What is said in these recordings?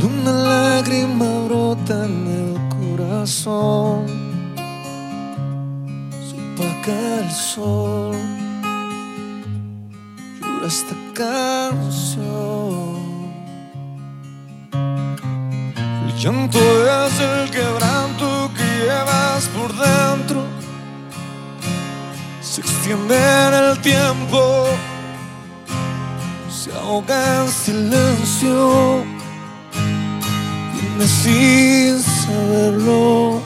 Cuando una lágrima brota en el corazón, se apaga el sol, llora esta canción. El llanto es el quebranto que llevas por dentro, se extiende en el tiempo, se ahoga en silencio sin saberlo,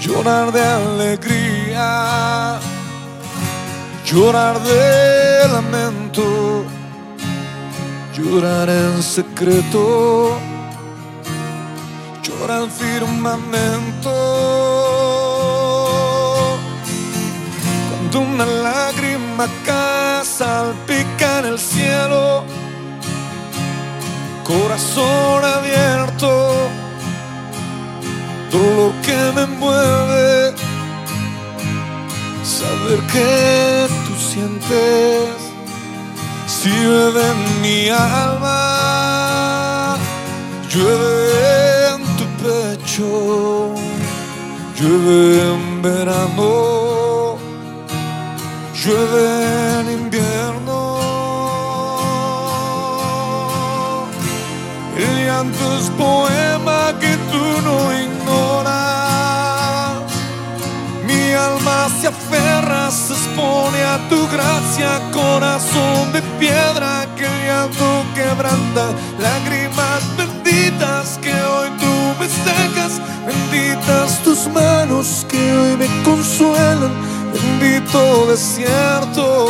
llorar de alegría, llorar de lamento, llorar en secreto, llorar en firmamento. Cuando una lágrima cae, salpica en el cielo corazón abierto, todo lo que me mueve, saber que tú sientes, si llueve en mi alma, llueve en tu pecho, llueve en verano, llueve en invierno. Poemas que tú no ignoras. Mi alma se aferra, se expone a tu gracia, corazón de piedra que llanto quebranta, lágrimas benditas que hoy tú me secas, benditas tus manos que hoy me consuelan, bendito desierto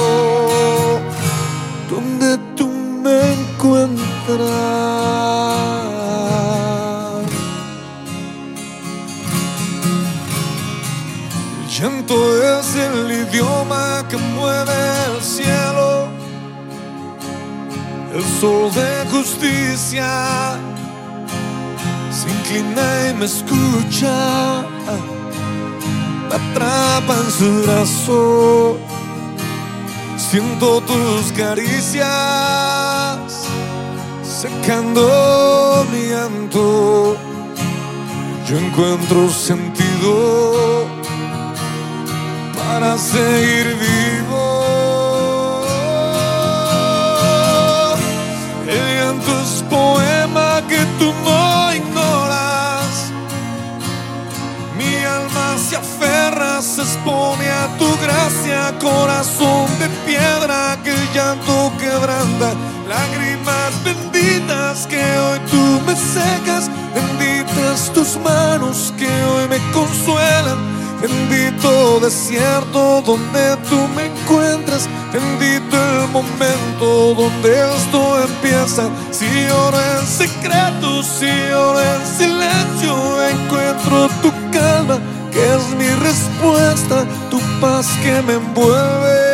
donde tú me encuentras. El sol de justicia se inclina y me escucha, me atrapa en su brazo, siento tus caricias secando mi llanto, yo encuentro sentido para seguir vivo. Alma se expone a tu gracia, corazón de piedra que el llanto quebranta. Lágrimas benditas que hoy tú me secas, benditas tus manos que hoy me consuelan Bendito desierto donde tú me encuentras. Bendito el momento donde esto empieza. Si oro en secreto, si oro en silencio, encuentro tu calma, es mi respuesta, tu paz que me envuelve.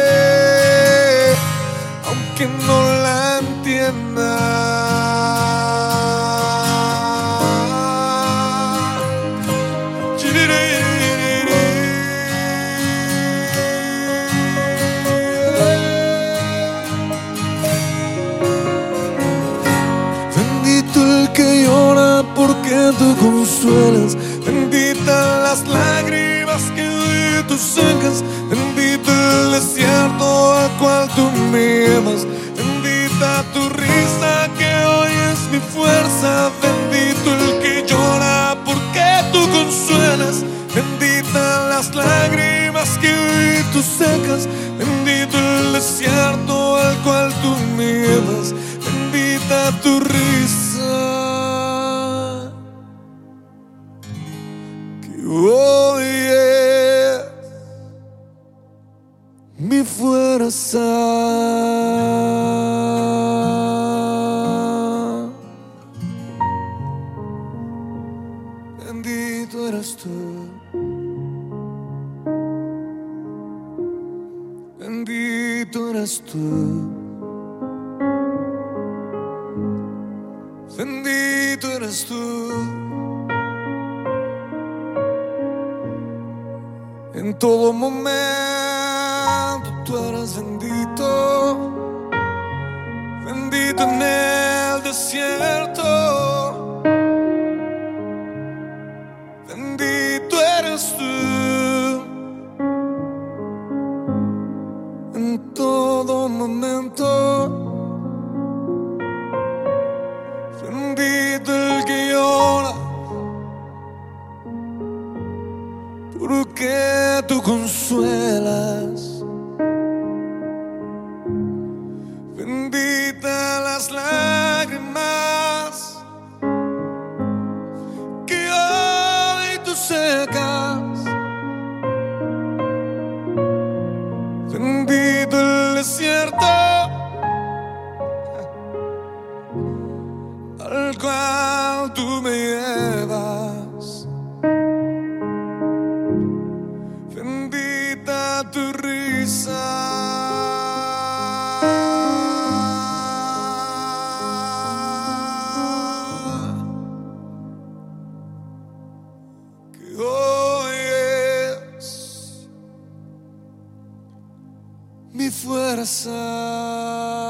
Que hoy tú sacas. Bendito el desierto al cual tú me llevas. Bendita tu risa que hoy es mi fuerza. Bendito el que llora porque tú consuelas. Bendita las lágrimas que hoy tú secas. Bendito el desierto al cual tú me llevas. Bendita tu risa. Bendito eres tú. Bendito eres tú. Bendito eres tú. En todo momento tú eres bendito, bendito en el desierto, bendito eres tú en todo momento. Bendito el que llora, porque tú consuelas. Bendita las lágrimas que hoy tú secas. Bendito el desierto al cual tú me llevas. Bendita tu risa. Es mi fuerza.